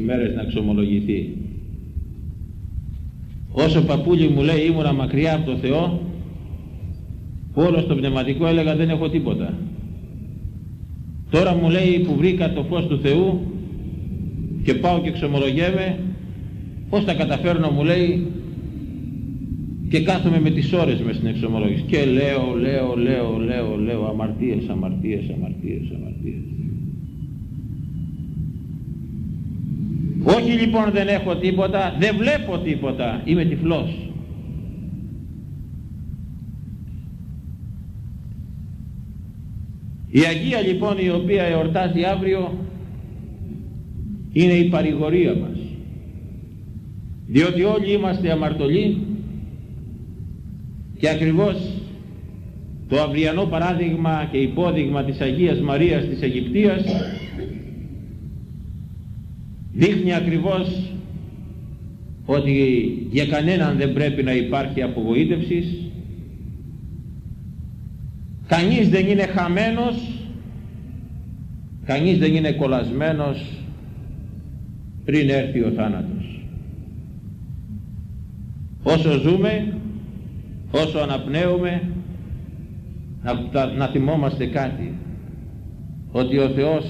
ημέρες να εξομολογηθεί. Όσο παππούλι μου λέει ήμουνα μακριά από το Θεό, όλο στο πνευματικό έλεγα δεν έχω τίποτα. Τώρα μου λέει που βρήκα το φως του Θεού και πάω και εξομολογέμαι, πώς τα καταφέρνω μου λέει και κάθομαι με τις ώρες μες στην εξομολόγηση και λέω, λέω, λέω, λέω, λέω αμαρτίες, αμαρτίες, αμαρτίες, αμαρτίες. Όχι λοιπόν δεν έχω τίποτα, δεν βλέπω τίποτα, είμαι τυφλός. Η Αγία λοιπόν η οποία εορτάζει αύριο είναι η παρηγορία μας. Διότι όλοι είμαστε αμαρτωλοί και ακριβώς το αυριανό παράδειγμα και υπόδειγμα της Αγίας Μαρίας της Αιγυπτίας δείχνει ακριβώς ότι για κανέναν δεν πρέπει να υπάρχει απογοήτευσης. Κανείς δεν είναι χαμένος. Κανείς δεν είναι κολλασμένος πριν έρθει ο θάνατος. Όσο ζούμε όσο αναπνέουμε να, να θυμόμαστε κάτι ότι ο Θεός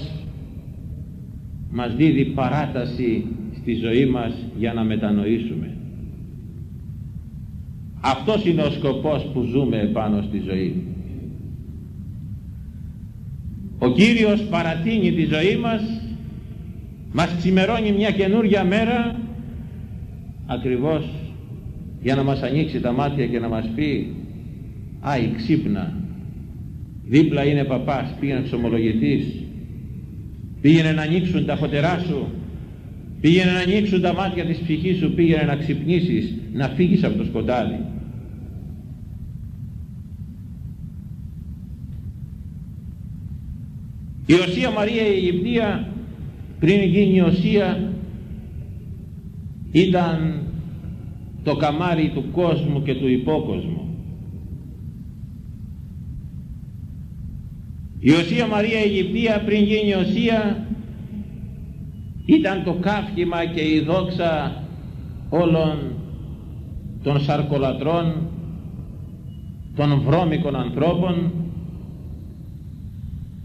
μας δίδει παράταση στη ζωή μας για να μετανοήσουμε. Αυτός είναι ο σκοπός που ζούμε επάνω στη ζωή. Ο Κύριος παρατείνει τη ζωή μας, μας ξημερώνει μια καινούργια μέρα, ακριβώς για να μας ανοίξει τα μάτια και να μας πει «Άι, ξύπνα, δίπλα είναι παπάς, πήγαινε να ξομολογηθείς, πήγαινε να ανοίξουν τα φωτερά σου, πήγαινε να ανοίξουν τα μάτια της ψυχής σου, πήγαινε να ξυπνήσεις, να φύγεις από το σκοτάδι». Η Οσία Μαρία η Αιγυπτία πριν γίνει η Οσία ήταν το καμάρι του κόσμου και του υπόκοσμου. Η Οσία Μαρία Αιγυπτία πριν γίνει η Οσία ήταν το κάφημα και η δόξα όλων των σαρκολατρών, των βρώμικων ανθρώπων.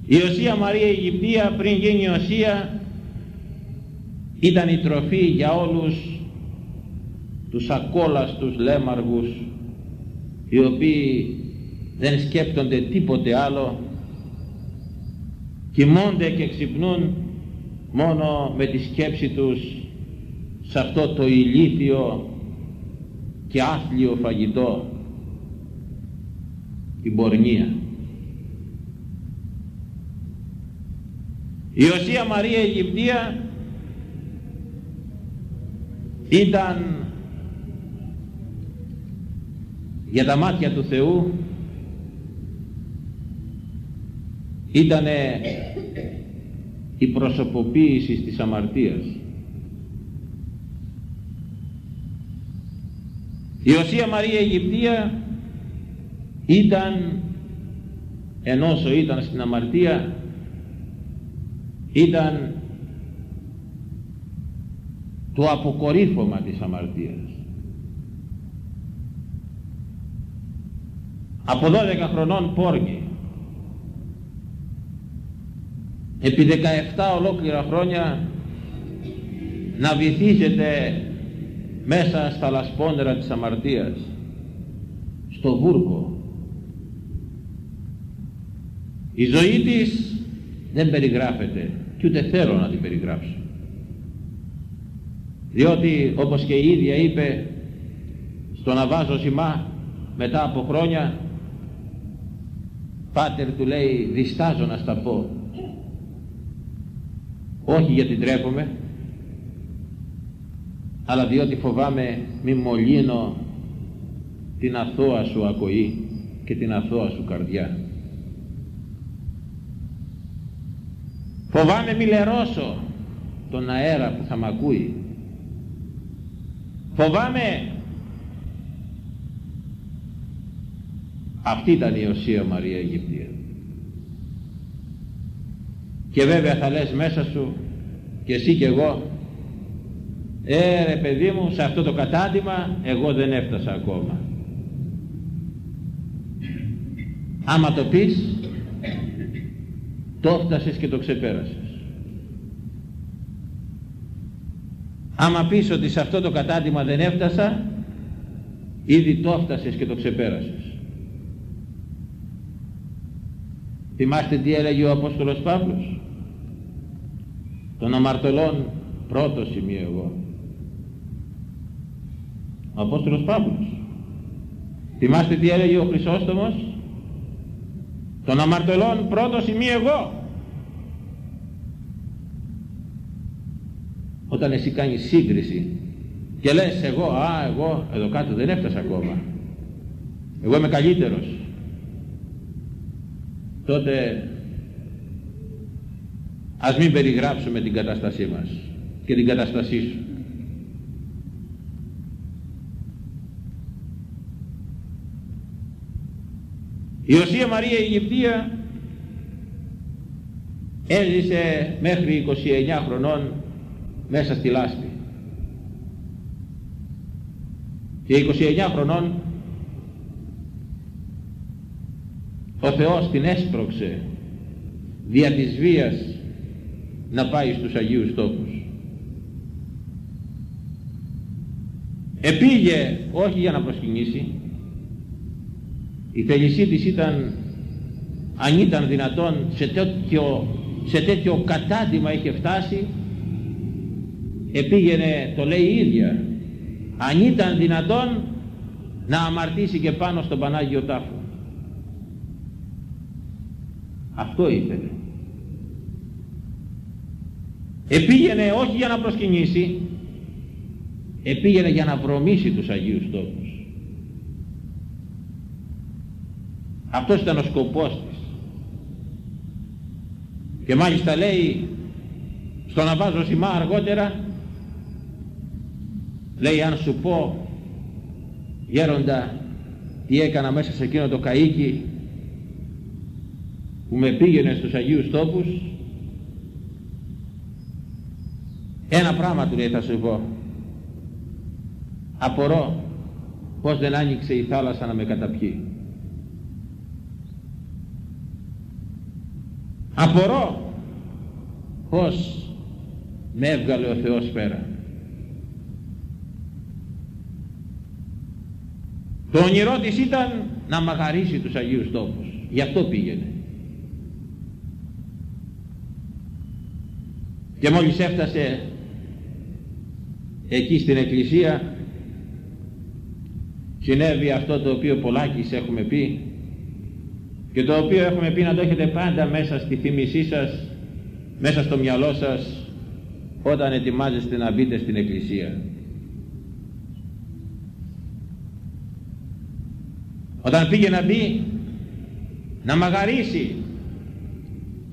Η Οσία Μαρία Αιγυπτία πριν γίνει η Οσία ήταν η τροφή για όλους τους ακόλαστους λέμαργους οι οποίοι δεν σκέπτονται τίποτε άλλο κοιμώνται και ξυπνούν μόνο με τη σκέψη τους σε αυτό το ηλίθιο και άθλιο φαγητό την πορνεία. Η Οσία Μαρία Αιγυπτία ήταν για τα μάτια του Θεού ήταν η προσωποποίηση της αμαρτίας. Η Οσία Μαρία Αιγυπτία ήταν ενώ ήταν στην αμαρτία ήταν το αποκορύφωμα της αμαρτίας. από 12 χρονών πόργη επί 17 ολόκληρα χρόνια να βυθίζεται μέσα στα λασπόνερα της αμαρτίας στο βούρκο η ζωή της δεν περιγράφεται και ούτε θέλω να την περιγράψω διότι όπως και η ίδια είπε στον Αβάζο Σιμά μετά από χρόνια Πάτερ του λέει διστάζω να στα πω. Όχι γιατί τρέπομαι, αλλά διότι φοβάμαι μη μολύνω την αθώα σου ακοή και την αθώα σου καρδιά. Φοβάμαι μη λερώσω τον αέρα που θα μ' ακούει. Φοβάμαι Αυτή ήταν η Οσία Μαρία Αιγυπτία. Και βέβαια θα λες μέσα σου και εσύ και εγώ ε ρε παιδί μου σε αυτό το κατάντημα εγώ δεν έφτασα ακόμα άμα το πεις το έφτασες και το ξεπέρασες. Άμα πεις ότι σε αυτό το κατάντημα δεν έφτασα ήδη το έφτασες και το ξεπέρασες. Θυμάστε τι έλεγε ο Απόστολος Παύλος; Των αμαρτωλών πρώτο σημείο εγώ. Ο Απόστολος Παύλος. Θυμάστε τι έλεγε ο Χρυσόστομος; Των αμαρτωλών πρώτο σημείο εγώ. Όταν εσύ κάνεις σύγκριση και λες εγώ, α, εγώ εδώ κάτω δεν έφτασα ακόμα. Εγώ είμαι καλύτερος τότε ας μην περιγράψουμε την κατάστασή μας και την κατάστασή σου. Η Οσία Μαρία Αιγυπτία έζησε μέχρι 29 χρονών μέσα στη λάσπη. Και 29 χρονών ο Θεός την έσπρωξε δια της βίας να πάει στους Αγίους Τόπους επήγε όχι για να προσκυνήσει. Η θέλησή της ήταν αν ήταν δυνατόν σε τέτοιο, σε τέτοιο κατάντημα είχε φτάσει. Επήγαινε το λέει η ίδια αν ήταν δυνατόν να αμαρτήσει και πάνω στον Πανάγιο Τάφο αυτό ήθελε επήγαινε όχι για να προσκυνήσει επήγαινε για να βρωμήσει τους Αγίους Τόπους. Αυτός ήταν ο σκοπός της. Και μάλιστα λέει στον Αβάζο Σιμά αργότερα λέει αν σου πω γέροντα τι έκανα μέσα σε εκείνο το καΐκι που με πήγαινε στους Αγίους Τόπους ένα πράγμα του λέει θα σου πω. Απορώ πως δεν άνοιξε η θάλασσα να με καταπιεί. Απορώ πως με έβγαλε ο Θεός πέρα. Το όνειρό της ήταν να μαγαρίσει τους Αγίους Τόπους. Γι' αυτό πήγαινε. Και μόλις έφτασε εκεί στην εκκλησία συνέβη αυτό το οποίο πολλάκις έχουμε πει και το οποίο έχουμε πει να το έχετε πάντα μέσα στη θύμησή σας μέσα στο μυαλό σας όταν ετοιμάζεστε να μπείτε στην εκκλησία. Όταν πήγε να μπει να μαγαρίσει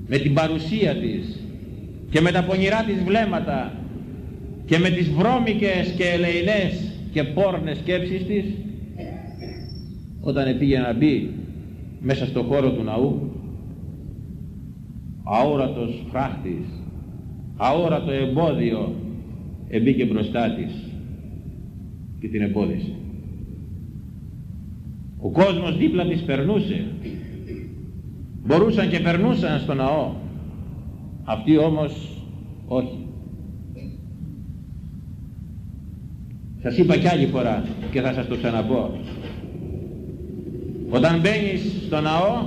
με την παρουσία της και με τα πονηρά της βλέμματα και με τις βρώμικες και ελεηνές και πόρνες σκέψεις της όταν πήγε να μπει μέσα στο χώρο του ναού αόρατος φράχτης αόρατο εμπόδιο εμπήκε μπροστά της και την εμπόδισε. Ο κόσμος δίπλα της περνούσε. Μπορούσαν και περνούσαν στο ναό. Αυτοί όμως όχι σας είπα κι άλλη φορά και θα σας το ξαναπώ. Όταν μπαίνεις στο ναό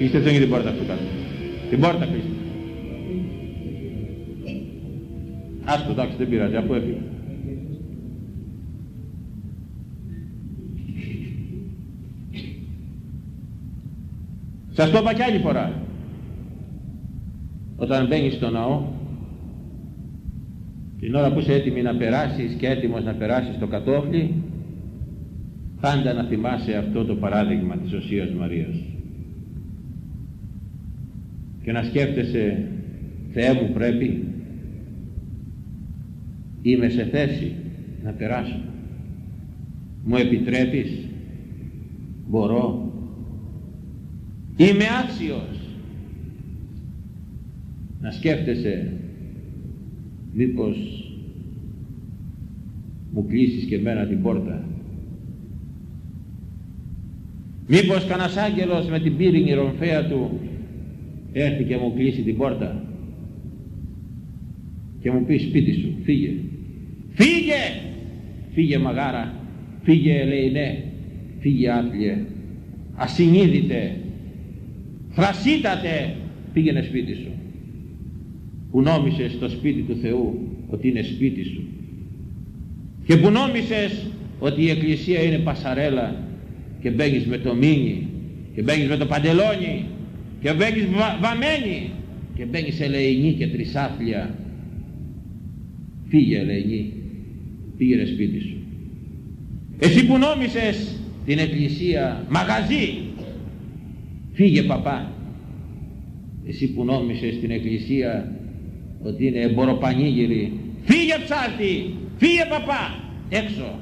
είστε δεν την πόρτα αυτού κάτω. Την πόρτα κλείστε. Άστο εντάξει δεν πειράζει αφού έφυγε. Σας το είπα κι άλλη φορά. Όταν μπαίνεις στο ναό, την ώρα που είσαι έτοιμη να περάσεις και έτοιμος να περάσεις το κατόφλι, πάντα να θυμάσαι αυτό το παράδειγμα της Οσίας Μαρίας. Και να σκέφτεσαι, Θεέ μου πρέπει, είμαι σε θέση να περάσω. Μου επιτρέπεις, μπορώ, Είμαι άξιος να σκέφτεσαι μήπως μου κλείσεις και μένα την πόρτα; Μήπως κανένας άγγελος με την πύρινη ρομφαία του έρθει και μου κλείσει την πόρτα; Και μου πει σπίτι σου φύγε. Φύγε! Φύγε μαγάρα. Φύγε λέει ναι. Φύγε άθλιε. Ασυνείδητε. Φρασίτατε πήγαινε σπίτι σου που νόμισες στο σπίτι του Θεού ότι είναι σπίτι σου και που νόμισες ότι η Εκκλησία είναι πασαρέλα και μπαίνεις με το μίνι και μπαίνεις με το παντελόνι και μπαίνεις βα, βαμμένη και μπαίνεις ελεηνή και τρισάθλια. Φύγε ελεηνή. Πήγαινε σπίτι σου. Εσύ που νόμισες την εκκλησία μαγαζί. Φύγε παπά. Εσύ που νόμισες την εκκλησία ότι είναι εμποροπανίγυρη φύγε ψάρτη! Φύγε παπά! Έξω!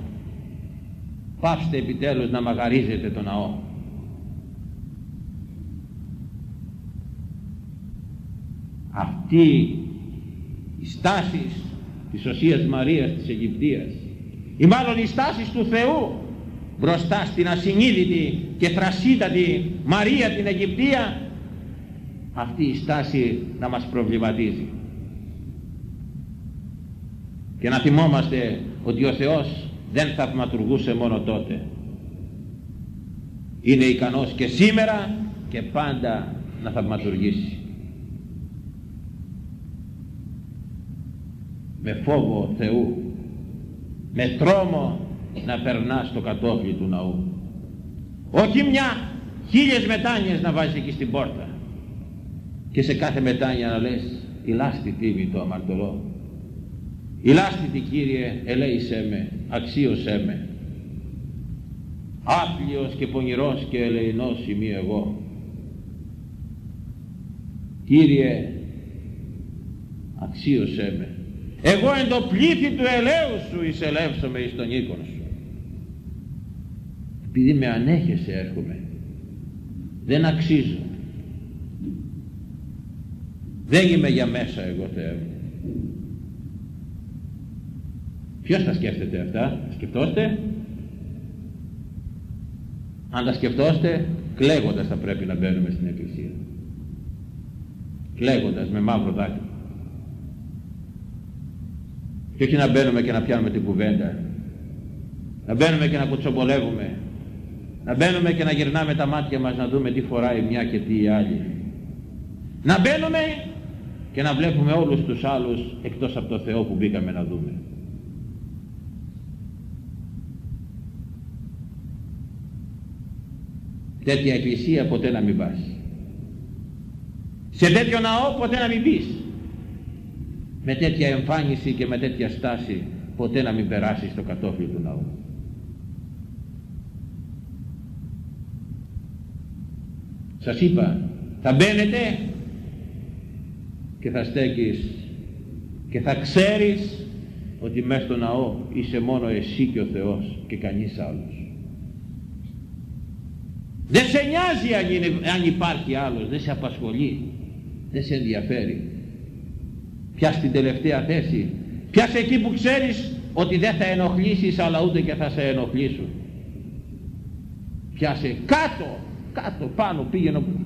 Πάψτε επιτέλους να μαγαρίζετε το ναό. Αυτή η στάση της Οσίας Μαρίας της Αιγυπτίας ή μάλλον οι στάσεις του Θεού μπροστά στην ασυνείδητη και θρασίτατη Μαρία την Αιγυπτία αυτή η στάση να μας προβληματίζει και να θυμόμαστε ότι ο Θεός δεν θαυματουργούσε μόνο τότε. Είναι ικανός και σήμερα και πάντα να θαυματουργήσει. Με φόβο Θεού με τρόμο να περνά στο κατόφλι του ναού. Όχι μια χίλιες μετάνοιες να βάζεις εκεί στην πόρτα. Και σε κάθε μετάνια να λες η λάστη τίμη το αμαρτωλό η λάστη Κύριε ελέησέ με αξίωσέ με. Άπλιος και πονηρός και ελεηνός είμαι εγώ. Κύριε αξίωσέ με. Εγώ εν το πλήθη του ελέους σου εισελεύσομαι εις τον οίκον σου. Επειδή με ανέχεσαι έρχομαι. Δεν αξίζω. Δεν είμαι για μέσα εγώ Θεέ μου ποιος τα σκέφτεται αυτά; Σκεφτώστε αν τα σκεφτώστε κλαίγοντας θα πρέπει να μπαίνουμε στην εκκλησία. Κλαίγοντας με μαύρο δάκρυ και όχι να μπαίνουμε και να πιάνουμε την κουβέντα. Να μπαίνουμε και να κουτσομπολεύουμε. Να μπαίνουμε και να γυρνάμε τα μάτια μας να δούμε τι φοράει μια και τι η άλλη. Να μπαίνουμε και να βλέπουμε όλους τους άλλους εκτός από το Θεό που μπήκαμε να δούμε τέτοια εκκλησία ποτέ να μην πας σε τέτοιο ναό ποτέ να μην πεις με τέτοια εμφάνιση και με τέτοια στάση ποτέ να μην περάσεις στο κατόφλι του ναού. Σας είπα, θα μπαίνετε και θα στέκεις και θα ξέρεις ότι μέσα στο ναό είσαι μόνο εσύ και ο Θεός και κανείς άλλος. Δεν σε νοιάζει αν, είναι, αν υπάρχει άλλος, δεν σε απασχολεί, δεν σε ενδιαφέρει. Πιάσει την τελευταία θέση. Πιάσε εκεί που ξέρεις ότι δεν θα ενοχλήσεις αλλά ούτε και θα σε ενοχλήσουν. Πιάσε κάτω κάτω πάνω πήγαινε όπου,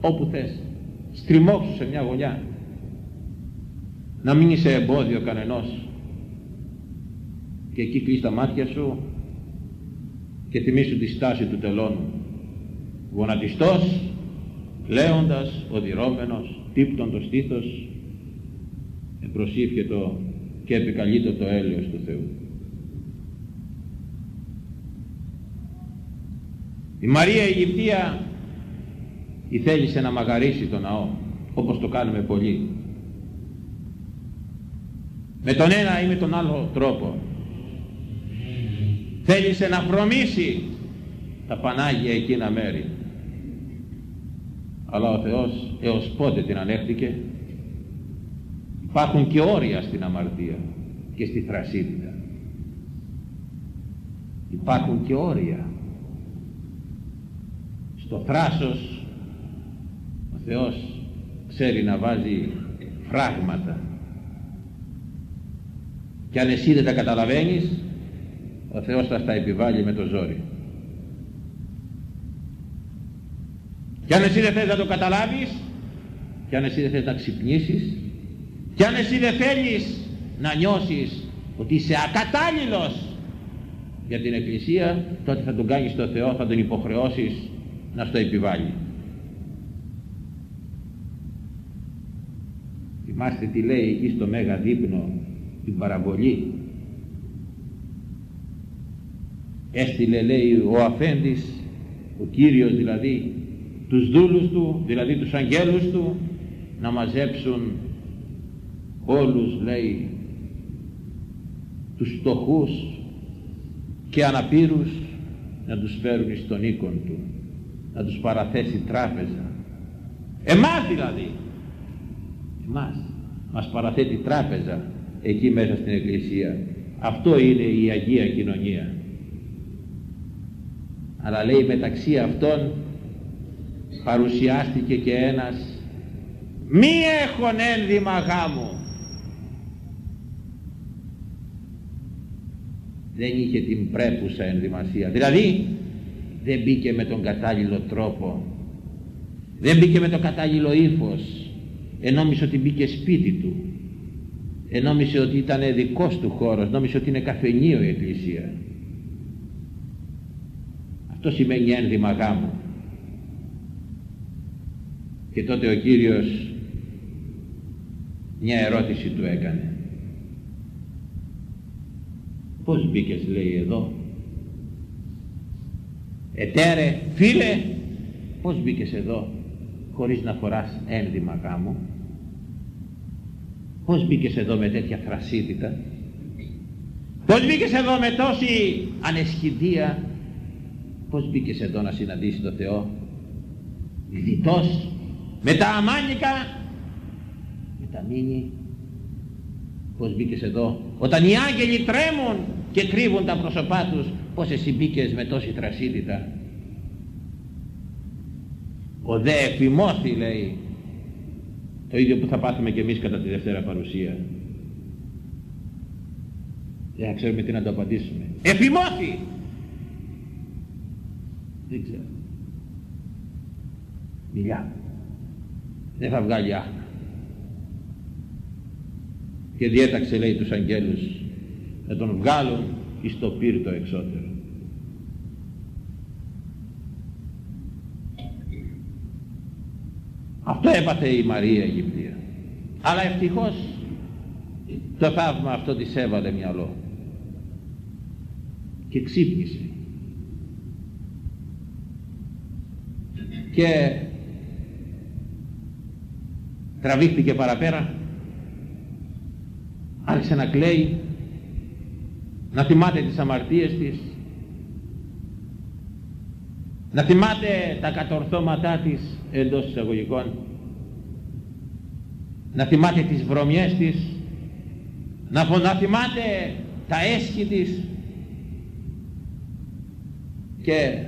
όπου θες. Στριμώξου σε μια γωνιά. Να μην είσαι εμπόδιο κανενός. Και εκεί κλείς τα μάτια σου και θυμίσου τη στάση του τελώνου γονατιστός λέοντας οδυρώμενος τύπτον το στήθος προσήφιετο και επικαλείτο το έλεος του Θεού. Η Μαρία Αιγυπτία η θέλησε να μαγαρίσει τον ναό όπως το κάνουμε πολλοί. Με τον ένα ή με τον άλλο τρόπο. Θέλησε να προμήσει τα Πανάγια εκείνα μέρη αλλά ο Θεός έως πότε την ανέχτηκε Υπάρχουν και όρια στην αμαρτία και στη θρασίτητα. Υπάρχουν και όρια. Στο θράσος ο Θεός ξέρει να βάζει φράγματα και αν εσύ δεν τα καταλαβαίνεις ο Θεός θα στα επιβάλλει με το ζόρι και αν εσύ δεν θες να το καταλάβεις και αν εσύ δεν θες να ξυπνήσεις και αν εσύ δεν θέλεις να νιώσεις ότι είσαι ακατάλληλος για την Εκκλησία τότε θα τον κάνεις στο Θεό θα τον υποχρεώσεις να στο επιβάλλει. Θυμάστε τι λέει εκεί στο Μέγα Δείπνο την παραβολή. Έστειλε λέει ο αφέντης ο Κύριος δηλαδή τους δούλους του δηλαδή τους αγγέλους του να μαζέψουν όλους λέει τους φτωχούς και αναπήρους να τους φέρουν στον οίκον του να τους παραθέσει τράπεζα. Εμάς δηλαδή! Εμάς. Μας παραθέτει τράπεζα εκεί μέσα στην Εκκλησία. Αυτό είναι η Αγία Κοινωνία. Αλλά λέει μεταξύ αυτών παρουσιάστηκε και ένας μη έχον ένδυμα γάμου δεν είχε την πρέπουσα ενδυμασία. Δηλαδή δεν μπήκε με τον κατάλληλο τρόπο. Δεν μπήκε με το κατάλληλο ύφος. Ενόμισε ότι μπήκε σπίτι του. Ενόμισε ότι ήταν δικός του χώρος. Νόμισε ότι είναι καφενείο η εκκλησία. Αυτό σημαίνει ένδυμα γάμου και τότε ο Κύριος μια ερώτηση του έκανε. Πως μπήκες λέει εδώ; Ετέρε φίλε πως μπήκες εδώ χωρίς να φοράς ένδυμα γάμου πως μπήκες εδώ με τέτοια θρασίτητα; Πως μπήκες εδώ με τόση ανεσχυδία πως μπήκες εδώ να συναντήσεις τον Θεό; Διτός με τα αμάνικα με τα μήνυ πως μπήκες εδώ όταν οι άγγελοι τρέμουν και κρύβουν τα πρόσωπά τους πως εσύ μπήκες με τόση θρασίτητα ο δε εφημώθη λέει το ίδιο που θα πάθουμε και εμείς κατά τη Δευτέρα Παρουσία. Δεν ξέρουμε τι να το απαντήσουμε. Εφημώθη δεν ξέρω. Μιλιά δεν θα βγάλει άχνα. Και διέταξε λέει τους αγγέλους να τον βγάλουν εις το πύρτο εξώτερο αυτό έπαθε η Μαρία Αιγυπτία. Αλλά ευτυχώς το θαύμα αυτό της έβαλε μυαλό. Και ξύπνησε. Και τραβήχτηκε παραπέρα άρχισε να κλαίει να θυμάται τις αμαρτίες της να θυμάται τα κατορθώματά της εντός εισαγωγικών να θυμάται τις βρωμιές της να, να θυμάται τα έσχη της και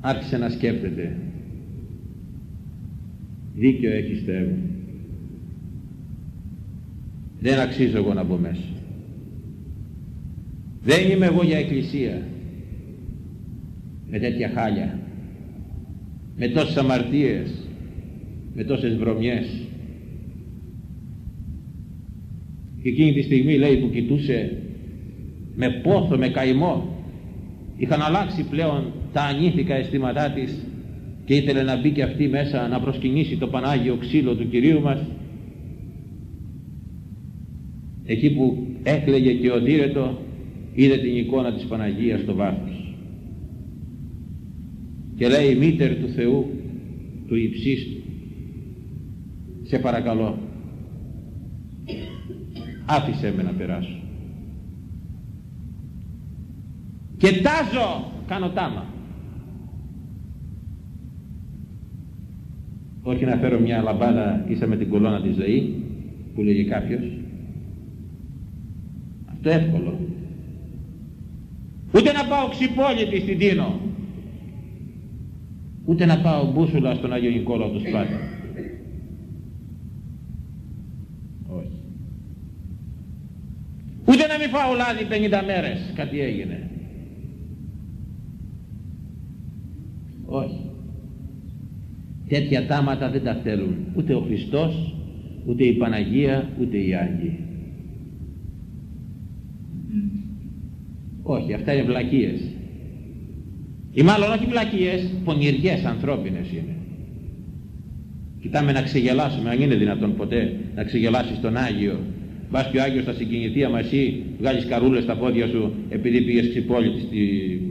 άρχισε να σκέφτεται δίκιο έχεις Θεέ μου. Δεν αξίζω εγώ να μπω μέσα. Δεν είμαι εγώ για εκκλησία. Με τέτοια χάλια. Με τόσες αμαρτίες. Με τόσες βρωμιές. Και εκείνη τη στιγμή λέει που κοιτούσε με πόθο, με καημό είχαν αλλάξει πλέον τα ανήθικα αισθήματά της και ήθελε να μπει και αυτή μέσα να προσκυνήσει το Πανάγιο ξύλο του Κυρίου μας. Εκεί που έκλαιγε και ο Δίρετο είδε την εικόνα της Παναγίας στο βάθος. Και λέει μήτερ του Θεού του υψίστου σε παρακαλώ άφησέ με να περάσω και τάζω κάνω τάμα όχι να φέρω μια λαμπάδα ίσα με την κολόνα της ζωή που λέγει κάποιος. Αυτό εύκολο. Ούτε να πάω ξυπόλυτη στην Τίνο. Ούτε να πάω μπούσουλα στον Άγιο Νικόλαο του Σπάτα όχι. Να μην φάω λάδι 50 μέρες. Κάτι έγινε όχι τέτοια τάματα δεν τα θέλουν ούτε ο Χριστός ούτε η Παναγία ούτε οι Άγιοι όχι αυτά είναι βλακίες ή μάλλον όχι βλακίες πονηριές ανθρώπινες είναι κοιτάμε να ξεγελάσουμε αν είναι δυνατόν ποτέ να ξεγελάσεις τον Άγιο Μπας και ο Άγιος θα συγκινηθεί άμα εσύ βγάλεις καρούλες στα πόδια σου επειδή πήγες ξυπόλυτη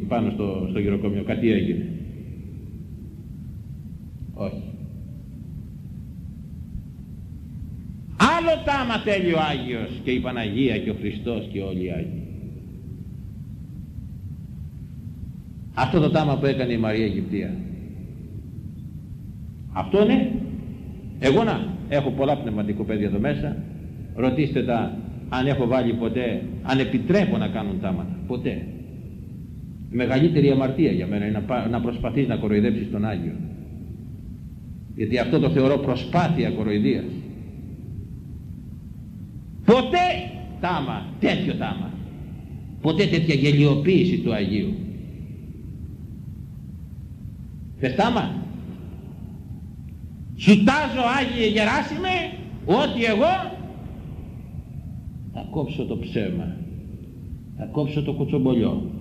πάνω στο, στο γυροκομείο. Κάτι έγινε. Όχι. Άλλο τάμα θέλει ο Άγιος και η Παναγία και ο Χριστός και όλοι οι Άγιοι. Αυτό το τάμα που έκανε η Μαρία Αιγυπτία. Αυτό είναι. Εγώ να έχω πολλά πνευματικοπαίδια εδώ μέσα Ρωτήστε τα αν έχω βάλει ποτέ, αν επιτρέπω να κάνουν τάματα. Ποτέ. Η μεγαλύτερη αμαρτία για μένα είναι να, να προσπαθείς να κοροϊδέψεις τον Άγιο. Γιατί αυτό το θεωρώ προσπάθεια κοροϊδίας. Ποτέ τάμα, τέτοιο τάμα. Ποτέ τέτοια γελιοποίηση του Αγίου. Θες τάμα; Σου τάζω Άγιε Γεράσιμε ότι εγώ θα κόψω το ψέμα, θα κόψω το κουτσομπολιό,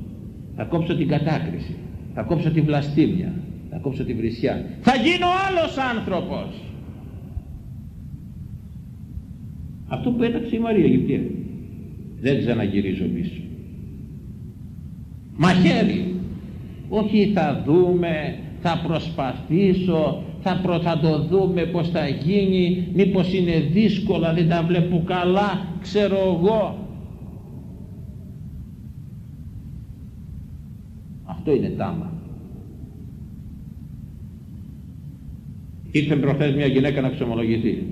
θα κόψω την κατάκριση, θα κόψω τη βλαστήμια, θα κόψω τη βρισιά. Θα γίνω άλλος άνθρωπος. Αυτό που έταξε η Μαρία Αιγυπτία. Δεν ξαναγυρίζω πίσω. Μαχαίρι. Όχι θα δούμε, θα προσπαθήσω, θα, προ, θα το δούμε πως θα γίνει, μήπως είναι δύσκολα, δεν τα βλέπω καλά, ξέρω εγώ. Αυτό είναι τάμα. Ήρθε προχθές μια γυναίκα να ξομολογηθεί.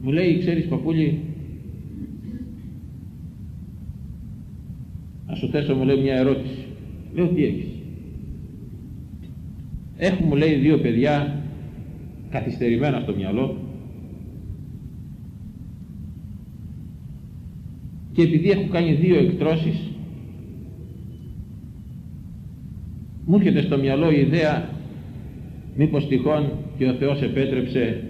Μου λέει, ξέρεις παππούλη, να σου θέσω μου λέει μια ερώτηση. Λέω τι έχεις; Έχουμε λέει δύο παιδιά καθυστερημένα στο μυαλό και επειδή έχω κάνει δύο εκτρώσεις μου έρχεται στο μυαλό η ιδέα μήπως τυχόν και ο Θεός επέτρεψε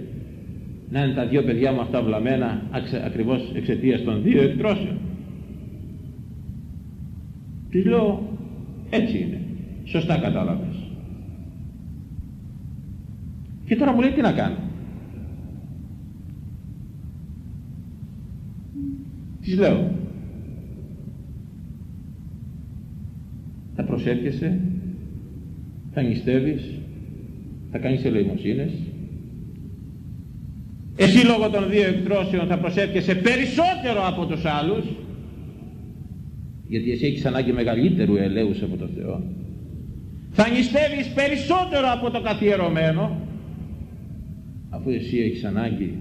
να είναι τα δύο παιδιά μου αυτά βλαμμένα ακριβώς εξαιτίας των δύο εκτρώσεων. Της λέω έτσι είναι. Σωστά κατάλαβες. Και τώρα μου λέει τι να κάνω; Της λέω. Θα προσεύχεσαι, θα νηστεύεις, θα κάνεις ελεημοσύνες. Εσύ λόγω των δύο εκτρώσεων θα προσεύχεσαι περισσότερο από τους άλλους γιατί εσύ έχεις ανάγκη μεγαλύτερου ελέους από τον Θεό. Θα νηστεύεις περισσότερο από το καθιερωμένο αφού εσύ έχεις ανάγκη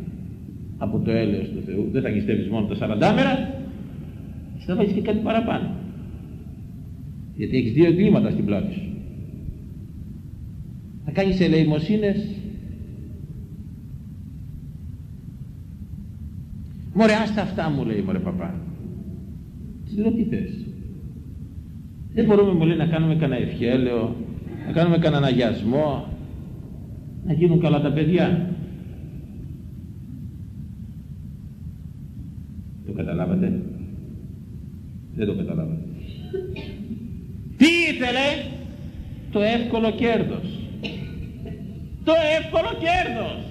από το έλεος του Θεού. Δεν θα νηστεύεις μόνο τα 40 μέρα θα βάλεις και κάτι παραπάνω. Γιατί έχεις δύο εγκλήματα στην πλάτη σου. θα κάνεις ελεημοσύνες Μωρέ άστα αυτά μου λέει μωρέ παπά της λέω τι θες. Δεν μπορούμε μου λέει να κάνουμε κανένα ευχέλαιο, να κάνουμε κανένα αγιασμό, να γίνουν καλά τα παιδιά. Το καταλάβατε; Δεν το καταλάβατε. Τι ήθελε το εύκολο κέρδος. Το εύκολο κέρδος.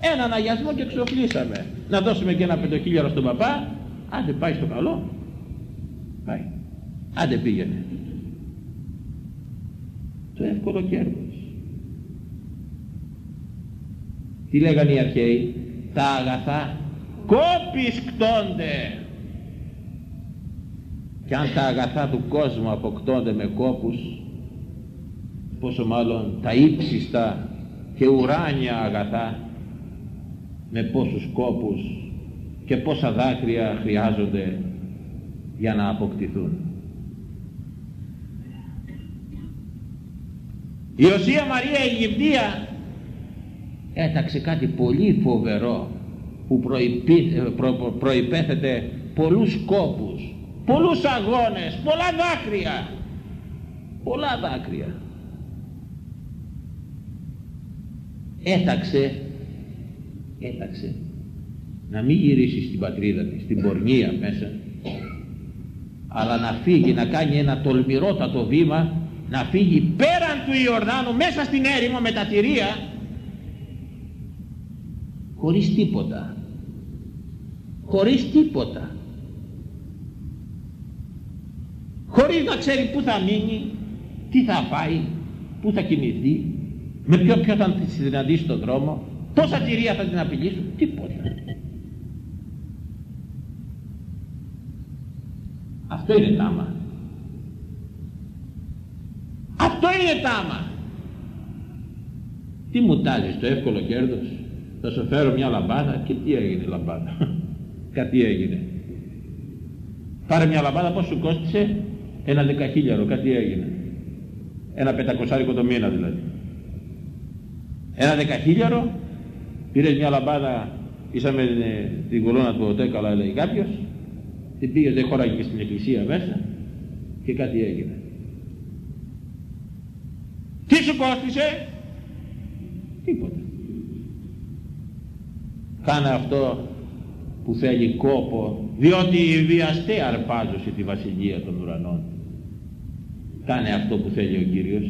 Έναν αγιασμό και εξοφλήσαμε. Να δώσουμε και ένα πεντοχίλιαρο στον παπά Άντε πάει στο καλό. Πάει. Άντε πήγαινε. Το εύκολο κέρδος. Τι λέγανε οι αρχαίοι; Τα αγαθά κόπης κτώνται. Και αν τα αγαθά του κόσμου αποκτώνται με κόπους, πόσο μάλλον τα ύψιστα και ουράνια αγαθά με πόσους κόπους και πόσα δάκρυα χρειάζονται για να αποκτηθούν. Η Οσία Μαρία Αιγυπτία έταξε κάτι πολύ φοβερό που προϋπέθεται πολλούς κόπους, πολλούς αγώνες, πολλά δάκρυα, πολλά δάκρυα. Έταξε, έταξε να μην γυρίσεις στην πατρίδα της, στην πορνεία μέσα, αλλά να φύγει, να κάνει ένα τολμηρότατο βήμα, να φύγει πέραν του Ιορδάνου, μέσα στην έρημο με τα τυρία, χωρίς τίποτα. Χωρίς τίποτα. Χωρίς να ξέρει πού θα μείνει, τι θα πάει, πού θα κινηθεί, με ποιο ποιο θα τη συναντήσει στον δρόμο, πόσα τυρία θα την απειλήσουν, τίποτα. Αυτό είναι τάμα. Αυτό είναι τάμα. Τι μου τάζεις το εύκολο κέρδος; Θα σου φέρω μια λαμπάδα και τι έγινε λαμπάδα; κάτι έγινε. Πάρε μια λαμπάδα πώς σου κόστησε ένα δεκαχίλιαρο κάτι έγινε. Ένα πεντακοσάρικο το μήνα δηλαδή. Ένα δεκαχίλιαρο πήρε μια λαμπάδα είσαμε την κολόνα του ΟΤΕ καλά λέει κάποιος την πήγε δεν χώραγε και στην εκκλησία μέσα και κάτι έγινε. Τι σου κόστησε; Τίποτα. Κάνε αυτό που θέλει κόπο διότι οι βιαστέ αρπάζωσε τη βασιλεία των ουρανών. Κάνε αυτό που θέλει ο Κύριος.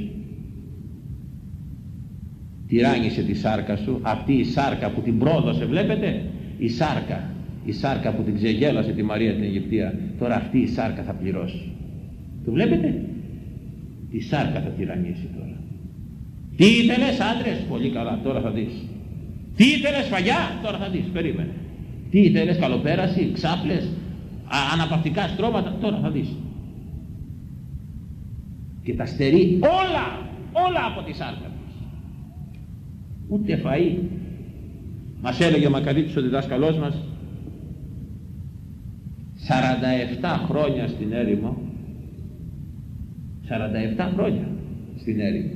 Τυράνισε τη σάρκα σου, αυτή η σάρκα που την πρόδωσε βλέπετε, η σάρκα. Η σάρκα που την ξεγέλασε τη Μαρία την Αιγυπτία. Τώρα αυτή η σάρκα θα πληρώσει. Το βλέπετε; Η σάρκα θα τυραννήσει τώρα. Τι ήθελες άντρες; Πολύ καλά τώρα θα δεις. Τι ήθελες φαγιά; Τώρα θα δεις περίμενε. Τι ήθελες καλοπέραση ξάπλες αναπαυτικά στρώματα; Τώρα θα δεις. Και τα στερεί όλα όλα από τη σάρκα. της ούτε φαΐ. Μας έλεγε ο Μακαρίτης ο διδάσκαλός μας 47 χρόνια στην έρημο 47 χρόνια στην έρημο.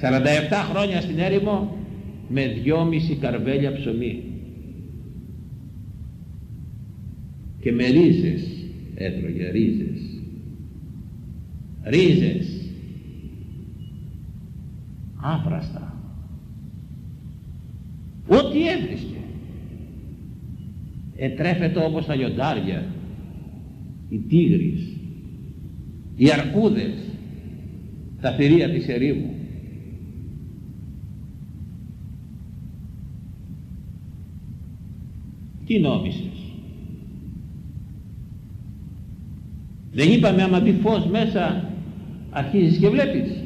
47 χρόνια στην έρημο με δυόμιση καρβέλια ψωμί. Και με ρίζες έτρωγε ρίζες. Ρίζες άφραστα ό,τι έβρισκε ετρέφεται όπως τα λιοντάρια, οι τίγρεις, οι αρκούδες, τα θηρία της ερήμου. Τι νόμισες; Δεν είπαμε άμα μπει φως μέσα αρχίζεις και βλέπεις.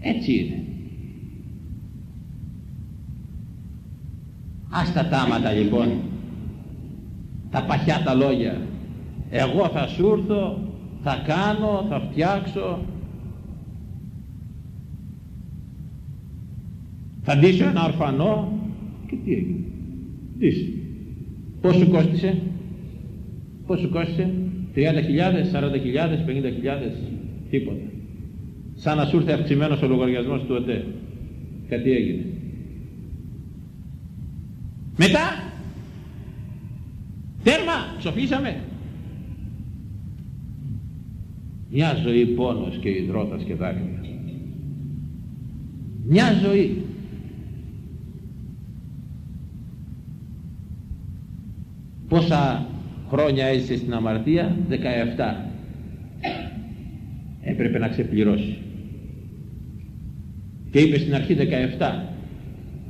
Έτσι είναι. Ας τα τάματα λοιπόν, τα παχιά τα λόγια. Εγώ θα σου έρθω, θα κάνω, θα φτιάξω. Θα ντύσω ένα ορφανό και τι έγινε. Ντύσω. Πώς σου κόστισε, πώς σου κόστισε, 30.000, 40.000, 50.000, τίποτα. Σαν να σου έρθει αυξημένος ο λογαριασμός του ΟΤΕ. Κάτι έγινε. Μετά, τέρμα, ψοφήσαμε. Μια ζωή πόνος και υδρότας και δάκρυας. Μια ζωή. Πόσα χρόνια έζησε στην αμαρτία, 17. Έπρεπε να ξεπληρώσει. Και είπε στην αρχή 17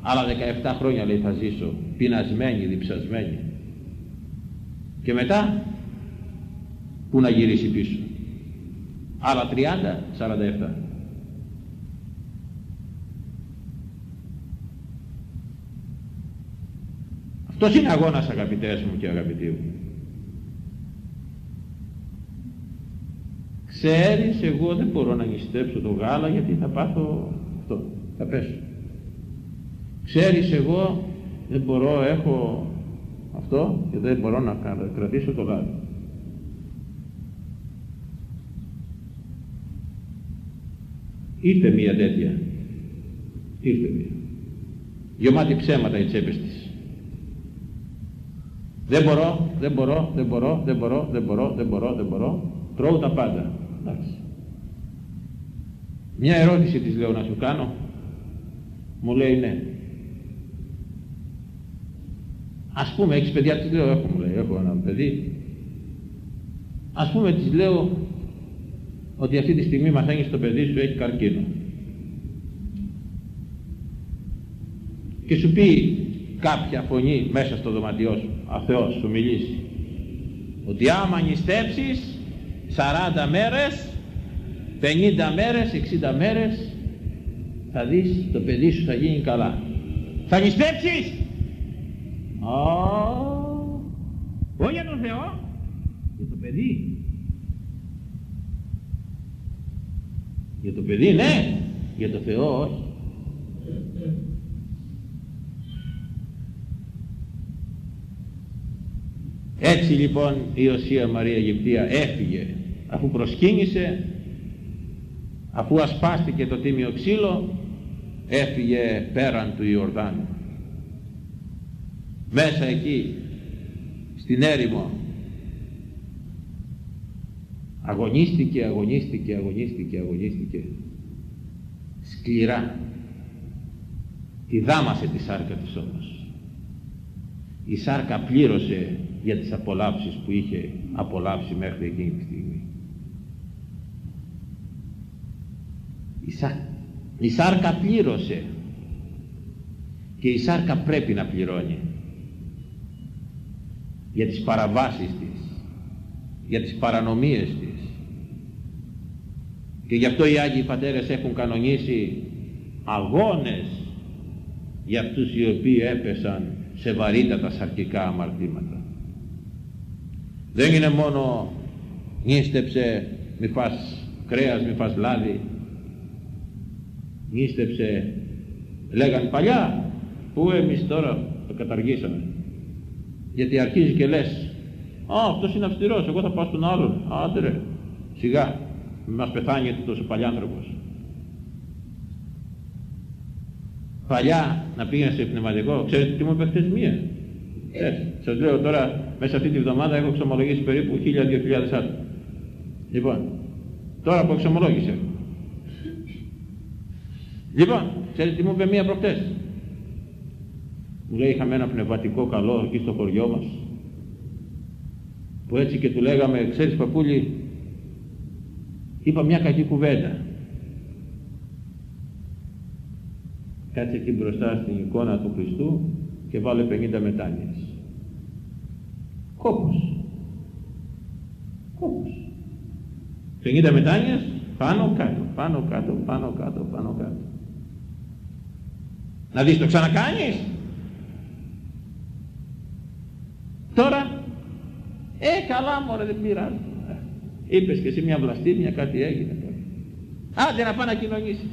άλλα 17 χρόνια λέει θα ζήσω πεινασμένη, διψασμένη και μετά που να γυρίσει πίσω άλλα 30, 47 αυτός είναι αγώνας αγαπητές μου και αγαπητοί μου. Ξέρεις εγώ δεν μπορώ να νηστέψω το γάλα γιατί θα πάθω αυτό θα πέσω ξέρεις εγώ δεν μπορώ έχω αυτό και δεν μπορώ να κρατήσω το γάδι ήρθε μία τέτοια. Ήρθε μία. Γεμάτη ψέματα οι τσέπες της. Δεν μπορώ, δεν μπορώ, δεν μπορώ, δεν μπορώ, δεν μπορώ, δεν μπορώ, δεν μπορώ. Τρώω τα πάντα. Εντάξει μια ερώτηση της λέω να σου κάνω. Μου λέει ναι. Ας πούμε έχεις παιδιά της λέω έχω μου λέει έχω ένα παιδί. Ας πούμε της λέω ότι αυτή τη στιγμή μαθαίνεις το παιδί σου έχει καρκίνο. Και σου πει κάποια φωνή μέσα στο δωματιό σου αθεός σου μιλήσει ότι άμα νηστέψεις 40 μέρες 50 μέρες 60 μέρες θα δεις το παιδί σου θα γίνει καλά. Θα νηστέψεις όχι για τον Θεό για το παιδί. Για το παιδί ναι για το Θεό όχι. Έτσι λοιπόν η Οσία Μαρία Αιγυπτία έφυγε αφού προσκύνησε αφού ασπάστηκε το τίμιο ξύλο έφυγε πέραν του Ιορδάνου. Μέσα εκεί στην έρημο αγωνίστηκε, αγωνίστηκε, αγωνίστηκε, αγωνίστηκε σκληρά. Τη δάμασε τη σάρκα της όμως. Η σάρκα πλήρωσε για τις απολαύσεις που είχε απολαύσει μέχρι εκείνη τη στιγμή η, η σάρκα πλήρωσε. Και η σάρκα πρέπει να πληρώνει. Για τις παραβάσεις της. Για τις παρανομίες της. Και γι' αυτό οι Άγιοι Πατέρες έχουν κανονίσει αγώνες για αυτούς οι οποίοι έπεσαν σε βαρύτατα σαρκικά αμαρτήματα. Δεν είναι μόνο νίστεψε μη φας κρέας μη φας λάδι νίστεψε λέγαν παλιά που εμείς τώρα το καταργήσαμε γιατί αρχίζει και λες α αυτός είναι αυστηρός εγώ θα πάω στον άλλον άντε ρε σιγά μη μας πεθάνει τόσο παλιάνθρωπος παλιά να πήγαινες σε πνευματικό ξέρετε τι μου είπε χθες μία. Ε, σας λέω τώρα μέσα αυτή τη βδομάδα έχω εξομολογήσει περίπου 1000-2000 άτομα. Λοιπόν τώρα που εξομολόγησε λοιπόν ξέρετε τι μου είπε μία προχτές; Μου λέει είχαμε ένα πνευματικό καλό εκεί στο χωριό μας που έτσι και του λέγαμε ξέρεις παππούλη είπα μια κακή κουβέντα κάτσε εκεί μπροστά στην εικόνα του Χριστού και βάλε 50 μετάνοιες. Κόπος. Κόπος. 50 μετάνοιες πάνω κάτω πάνω κάτω πάνω κάτω πάνω κάτω να δεις το ξανακάνεις; Τώρα, ε καλά μωρέ δεν πειράζει. Είπες και εσύ μια βλαστήμια κάτι έγινε τώρα. Άντε να πάει να κοινωνήσει.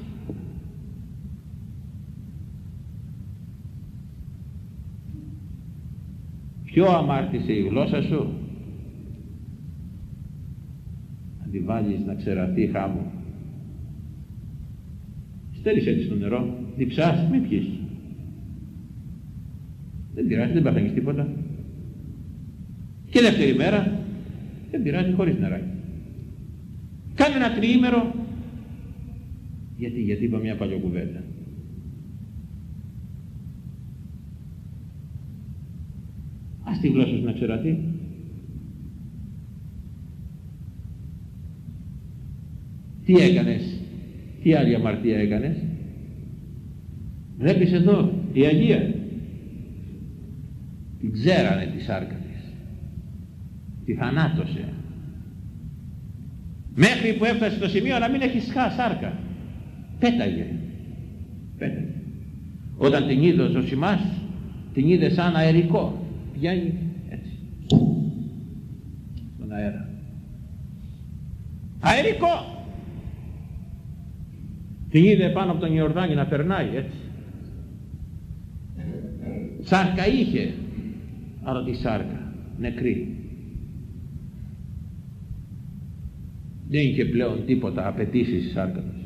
Ποιο αμάρτησε η γλώσσα σου; Αν τη βάλεις να ξεραθεί χάμω. Στέλνεις έτσι στο νερό. Διψάς, μην πιείς. Δεν πειράζει, δεν παθαίνεις τίποτα. Και δεύτερη μέρα δεν πειράζει χωρίς νεράκι. Κάνε ένα τριήμερο γιατί, γιατί είπα μια παλιοκουβέντα. Ας τη γλώσσα σου να ξεραθεί. Τι έκανες, τι άλλη αμαρτία έκανες. Βλέπεις εδώ η Αγία. Την ξέρανε τη σάρκα τη θανάτωσε. Μέχρι που έφτασε στο σημείο να μην έχει σάρκα πέταγε. Πέταγε. Όταν την είδε ο Ζωσιμάς την είδε σαν αερικό. Πηγαίνει έτσι. Στον αέρα. Αερικό! Την είδε πάνω από τον Ιορδάνη να περνάει έτσι Σάρκα είχε, αλλά τη σάρκα, νεκρή. Δεν είχε πλέον τίποτα απαιτήσεις η σάρκα τους.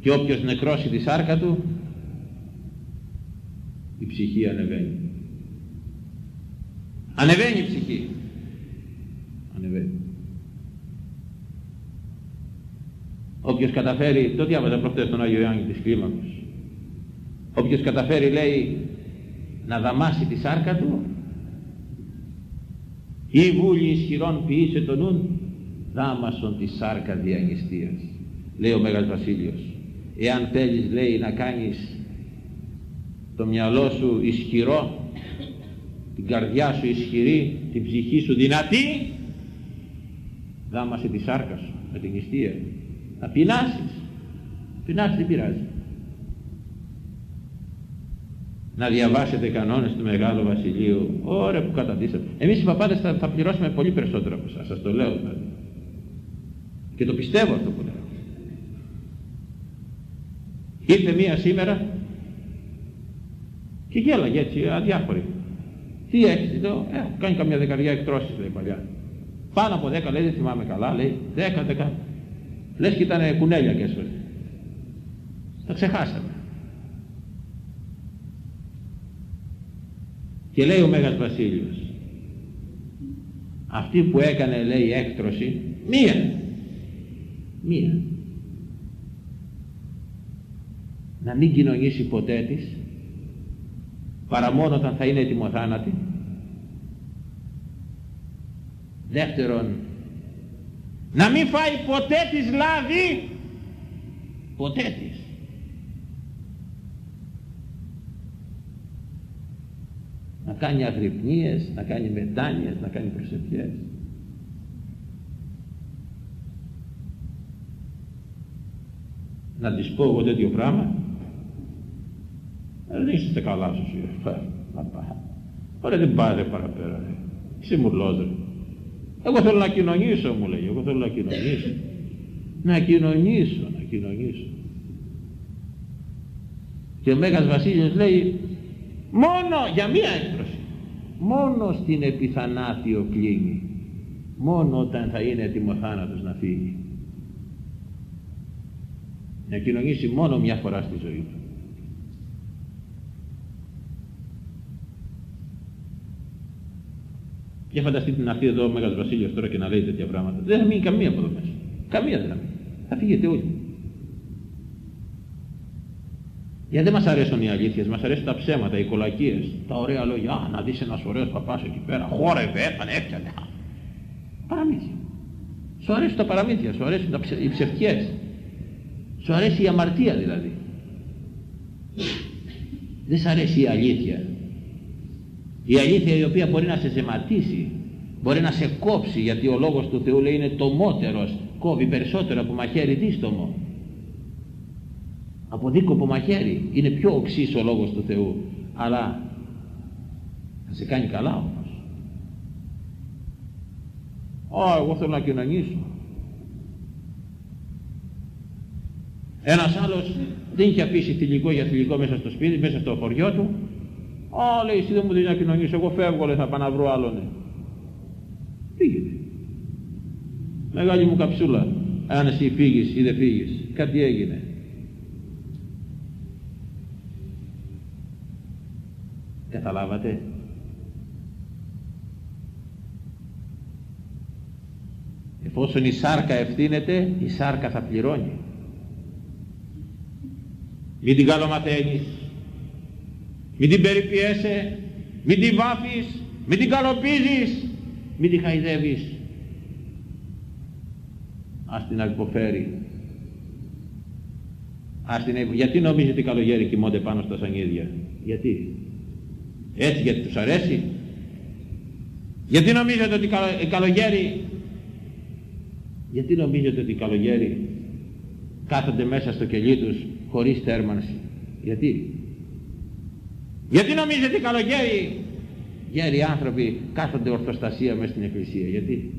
Και όποιος νεκρώσει τη σάρκα του, η ψυχή ανεβαίνει. Ανεβαίνει η ψυχή. Ανεβαίνει. Όποιος καταφέρει το διάβαζα προχτές τον Άγιο Ιωάννη της Κλίμακος. Όποιος καταφέρει λέει να δαμάσει τη σάρκα του ή βούλη ισχυρών ποιήσε τον νουν δάμασον τη σάρκα διανυστίας λέει ο Μέγας Βασίλειος. Εάν θέλεις λέει να κάνεις το μυαλό σου ισχυρό την καρδιά σου ισχυρή την ψυχή σου δυνατή δάμασε τη σάρκα σου με την νηστεία να πεινάσεις. Πεινάσεις δεν πειράζει. Να διαβάσετε κανόνες του Μεγάλου Βασιλείου. Ωραία που καταντήσατε εμείς οι παπάδες θα, θα πληρώσουμε πολύ περισσότερο από εσάς. Σας το λέω δηλαδή. Και το πιστεύω αυτό που λέω. Ήρθε μία σήμερα και γέλαγε έτσι αδιάφορη. Τι έχεις εδώ έχω κάνει καμιά δεκαριά εκτρώσεις λέει παλιά. Πάνω από δέκα λέει δεν θυμάμαι καλά λέει δέκα δέκα λες και ήταν κουνέλια και έσωσε. Τα ξεχάσαμε. Και λέει ο Μέγας Βασίλειος αυτή που έκανε λέει έκτρωση μία μία να μην κοινωνήσει ποτέ της παρά μόνο όταν θα είναι ετοιμοθάνατη. Δεύτερον να μην φάει ποτέ της λάδι. Ποτέ της. Να κάνει αγρυπνίες, να κάνει μετάνοιες, να κάνει προσευχές. Να της πω εγώ τέτοιο πράγμα. Ε, δεν είστε καλά σου να πάει. Ωραία δεν πάρε παραπέρα ρε. είσαι μουρλός ρε. Εγώ θέλω να κοινωνήσω μου λέει. Εγώ θέλω να κοινωνήσω. Να κοινωνήσω να κοινωνήσω. Και ο Μέγας Βασίλειος λέει μόνο για μία έκτρωση μόνο στην επιθανάτιο κλείνει μόνο όταν θα είναι έτοιμο θάνατος να φύγει. Να κοινωνήσει μόνο μια φορά στη ζωή του Για φανταστείτε να έρθει εδώ ο Μέγας Βασίλειος τώρα και να λέει τέτοια πράγματα. Δεν θα μείνει καμία από εδώ μέσα. Καμία δεν θα μείνει. Θα φύγετε όλοι. Γιατί δεν μας αρέσουν οι αλήθειες, μας αρέσουν τα ψέματα, οι κολακίες, τα ωραία λόγια. Α, να δεις ένας ωραίος παπάς εκεί πέρα, χόρευε, έκανε, έπιανε. Παραμύθια. Σου αρέσουν τα παραμύθια, σου αρέσουν τα ψε... οι ψευτιές. Σου αρέσει η αμαρτία δηλαδή. Δεν σου αρέσει η αλήθεια. Η αλήθεια η οποία μπορεί να σε ζεματίσει, μπορεί να σε κόψει γιατί ο λόγος του Θεού λέει είναι τομότερος, κόβει περισσότερο από μαχαίρι δίστομο. Από δίκοπο μαχαίρι, είναι πιο οξύς ο λόγος του Θεού, αλλά θα σε κάνει καλά όμως. Α, εγώ θέλω να κοινωνήσω. Ένας άλλος δεν είχε αφήσει θηλυκό για θηλυκό μέσα στο σπίτι, μέσα στο χωριό του. Α, λέει, εσύ δεν μου δίνει να κοινωνήσω, εγώ φεύγω, λέει, θα πάω να βρω άλλον. Πήγαινε. Μεγάλη μου καψούλα. Αν εσύ φύγεις ή δεν φύγεις. Κάτι έγινε. Καταλάβατε; Εφόσον η σάρκα ευθύνεται, η σάρκα θα πληρώνει. Μην την καλομαθαίνεις. Μην την περιπιέσαι. Μην την βάφεις. Μην την καλοπίζεις. Μην την χαϊδεύεις. Ας την υποφέρει. Ας την... Γιατί νομίζετε οι καλογέροι κοιμώνται πάνω στα σανίδια; Γιατί; Έτσι γιατί τους αρέσει; Γιατί νομίζετε ότι οι καλογέροι γιατί νομίζετε ότι οι καλογέροι κάθονται μέσα στο κελί τους χωρίς θέρμανση; Γιατί; Γιατί νομίζετε οι καλογέροι γέροι άνθρωποι κάθονται ορθοστασία μέσα στην εκκλησία. Γιατί;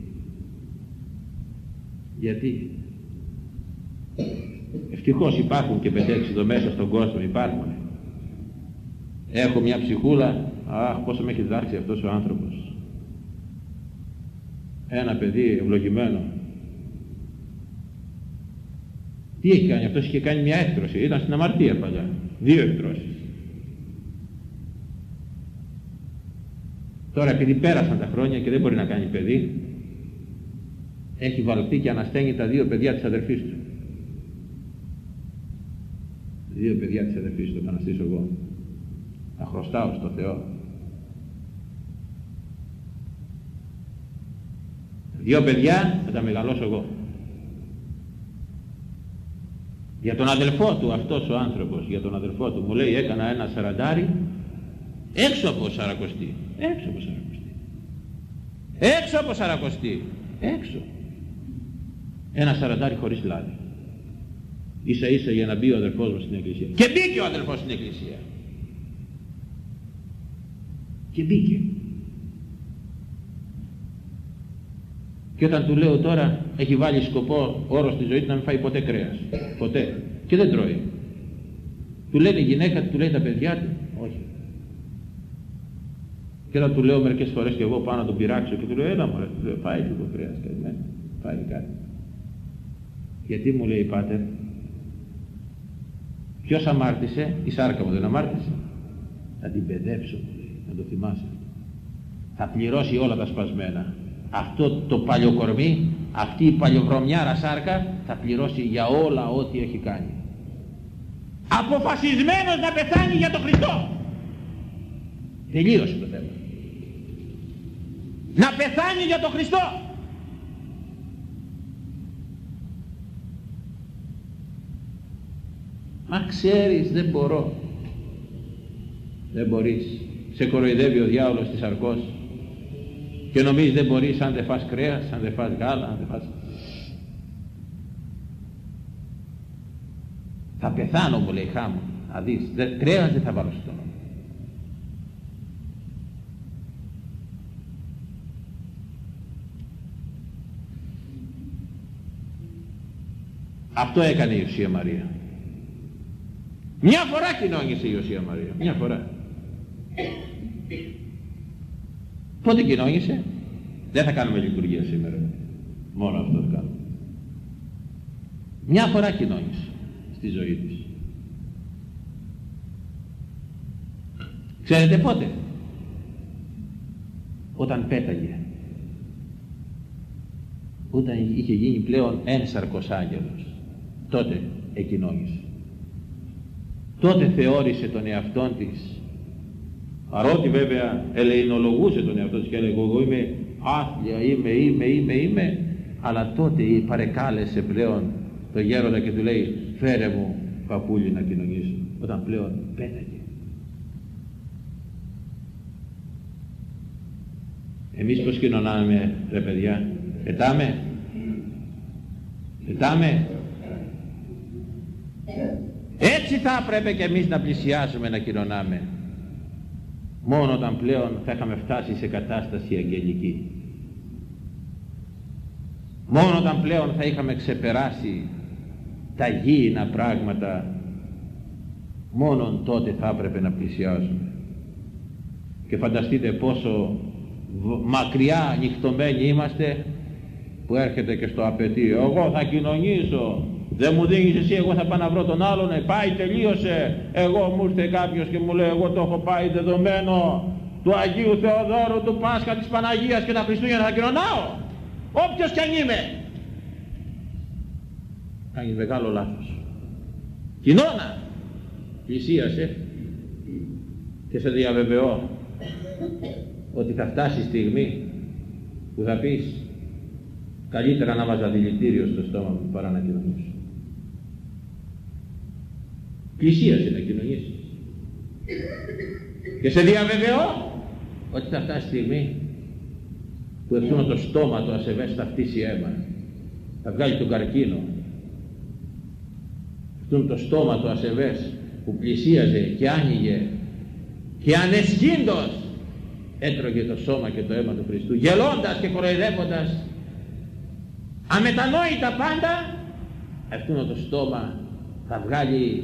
Γιατί; Ευτυχώς υπάρχουν και πεντέξι εδώ μέσα στον κόσμο υπάρχουν. Έχω μια ψυχούλα, αχ πόσο με έχει διδάξει αυτός ο άνθρωπος. Ένα παιδί ευλογημένο. Τι έχει κάνει, αυτός είχε κάνει μια έκτρωση, ήταν στην αμαρτία παλιά. Δύο εκτρώσεις. Τώρα επειδή πέρασαν τα χρόνια και δεν μπορεί να κάνει παιδί, έχει βαλθεί και ανασταίνει τα δύο παιδιά της αδερφής του. Δύο παιδιά της αδερφής του, θα αναστήσω εγώ. Θα χρωστάω στο Θεό. Δύο παιδιά θα τα μεγαλώσω εγώ. Για τον αδελφό του αυτός ο άνθρωπος, για τον αδελφό του, μου λέει έκανα ένα σαραντάρι έξω από σαρακοστή. Έξω από σαρακοστή. Έξω από σαρακοστή. Έξω. Ένα σαραντάρι χωρίς λάδι. Ίσα ίσα για να μπει ο αδελφός μου στην εκκλησία. Και μπήκε ο αδελφός στην εκκλησία. Και μπήκε. Και όταν του λέω τώρα έχει βάλει σκοπό όρος στη ζωή του να μην φάει ποτέ κρέας. Ποτέ. Και δεν τρώει. Του λένε η γυναίκα του, λέει τα παιδιά του. Όχι. Και όταν του λέω μερικές φορές και εγώ πάω να τον πειράξω και του λέω έλα μωρέ, του λέω φάει λίγο κρέας και φάει κάτι. Γιατί μου λέει πάτερ, ποιος αμάρτησε, η σάρκα μου δεν αμάρτησε. Θα την παιδέψω μου λέει, να το θυμάσαι. Θα πληρώσει όλα τα σπασμένα αυτό το παλιοκορμί, αυτή η παλιοβρωμιάρα σάρκα θα πληρώσει για όλα ό,τι έχει κάνει. Αποφασισμένος να πεθάνει για τον Χριστό. Τελείωσε το θέμα. Να πεθάνει για τον Χριστό. Μα ξέρεις δεν μπορώ. Δεν μπορείς. Σε κοροϊδεύει ο διάολος της αρκός και νομίζεις δεν μπορείς αν δεν φας κρέας, αν δεν φας γάλα, αν δεν φας... Θα πεθάνω μου λέει χάμω. Να δεις, δεν, κρέας δεν θα βάλω στο νόμο. Αυτό έκανε η Ιωσία Μαρία. Μια φορά κοινώνησε η Ιωσία Μαρία. Μια φορά. Πότε κοινώνησε; Δεν θα κάνουμε λειτουργία σήμερα. Μόνο αυτό θα κάνουμε. Μια φορά κοινώνησε στη ζωή της. Ξέρετε πότε; Όταν πέταγε. Όταν είχε γίνει πλέον ένσαρκος άγγελος. Τότε εκοινώνησε. Τότε θεώρησε τον εαυτόν της Παρότι βέβαια ελεηνολογούσε τον εαυτό της και έλεγε εγώ είμαι άθλια, είμαι, είμαι, είμαι, είμαι αλλά τότε παρεκάλεσε πλέον το γέροντα και του λέει φέρε μου παππούλι να κοινωνήσω όταν πλέον πέταγε. Εμείς πως κοινωνάμε ρε παιδιά, πετάμε, πετάμε; Έτσι θα έπρεπε και εμείς να πλησιάσουμε να κοινωνάμε μόνο όταν πλέον θα είχαμε φτάσει σε κατάσταση αγγελική. Μόνο όταν πλέον θα είχαμε ξεπεράσει τα γήινα πράγματα, μόνον τότε θα έπρεπε να πλησιάζουμε. Και φανταστείτε πόσο μακριά νυχτωμένοι είμαστε που έρχεται και στο απαιτεί εγώ θα κοινωνήσω δεν μου δίνεις εσύ, εγώ θα πάω να βρω τον άλλον, ε, πάει τελείωσε. Εγώ μου ήρθε κάποιος και μου λέει, εγώ το έχω πάει δεδομένο του Αγίου Θεοδόρου, του Πάσχα, της Παναγίας και τα Χριστούγεννα θα κοινωνάω. Όποιος κι αν είμαι. Κάνει μεγάλο λάθος. Κοινώνα. Πλησίασε και σε διαβεβαιώ ότι θα φτάσει η στιγμή που θα πεις καλύτερα να βάζα δηλητήριο στο στόμα μου παρά να κοινωνήσω πλησίασε να κοινωνήσει. Και σε διαβεβαιώ ότι θα φτάσει στιγμή που ευθύνω το στόμα του ασεβές θα φτύσει αίμα. Θα βγάλει τον καρκίνο. Ευθύνω το στόμα του ασεβές που πλησίαζε και άνοιγε και ανεσχύντος έτρωγε το σώμα και το αίμα του Χριστού γελώντας και κοροϊδεύοντας αμετανόητα πάντα ευθύνω το στόμα θα βγάλει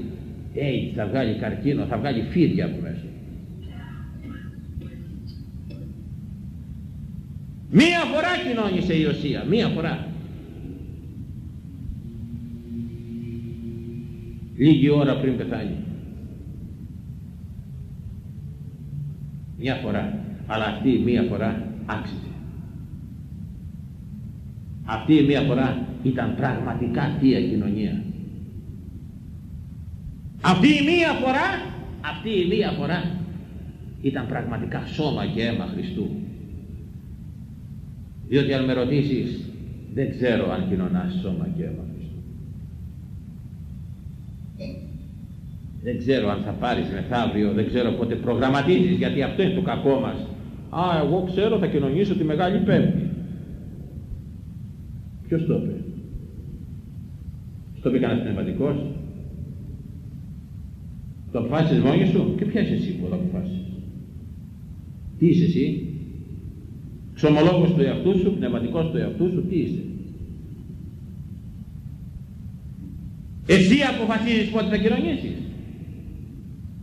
AIDS, θα βγάλει καρκίνο, θα βγάλει φίδια από μέσα. Μία φορά κοινώνησε η Ιωσία, μία φορά. λίγη ώρα πριν πεθάνει. Μια φορά. Αλλά αυτή η μία φορά άξιζε. Αυτή η μία φορά ήταν πραγματικά Θεία Κοινωνία. Αυτή η μία φορά, αυτή η μία φορά ήταν πραγματικά σώμα και αίμα Χριστού. Διότι αν με ρωτήσεις, δεν ξέρω αν κοινωνάς σώμα και αίμα Χριστού. Δεν ξέρω αν θα πάρεις μεθαύριο, δεν ξέρω πότε προγραμματίζεις, γιατί αυτό είναι το κακό μας. Α, εγώ ξέρω θα κοινωνήσω τη Μεγάλη Πέμπτη. Ποιος το είπε; Στο είπε κανένας πνευματικός; Το αποφάσισες μόνοι σου και ποια είσαι εσύ που το αποφάσισες. Τι είσαι εσύ; Ξομολόγος του εαυτού σου, πνευματικός του εαυτού σου, τι είσαι; Εσύ αποφασίζεις πότε θα κοινωνήσεις.